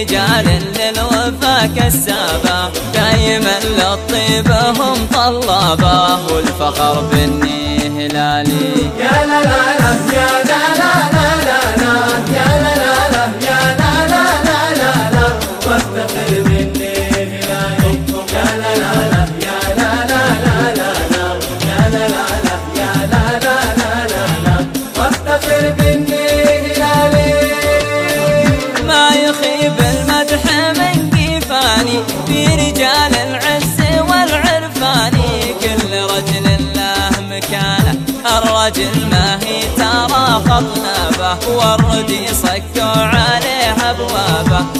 رجال للوفا كسابة دايما للطيبة هم طلابة والفخر بالنهلالي رجال العز والعرفان كل رجل له مكانه. الرجل ما هي ترى خطنابه والردي صكوا عليه أبوابه.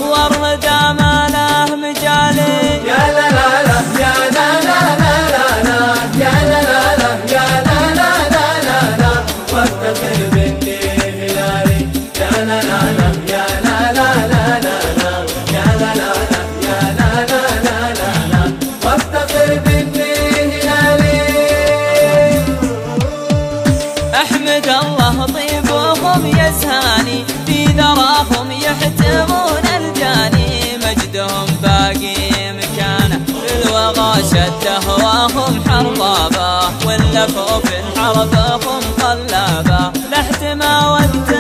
أحمد الله طيبهم يزهاني في ذراهم يحتمون الجاني. مجدهم باقي مكانه في الوغى شد هواهم حربابه ولا خوف عرفهم قلابه لحت ما وداني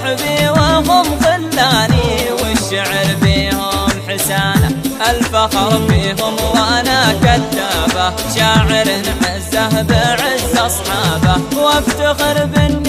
صحبي وهم خلاني والشعر فيهم حسانة الفخر فيهم وأنا كذابة. شاعر عزه بعز أصحابه. وأفتخر بالنسبة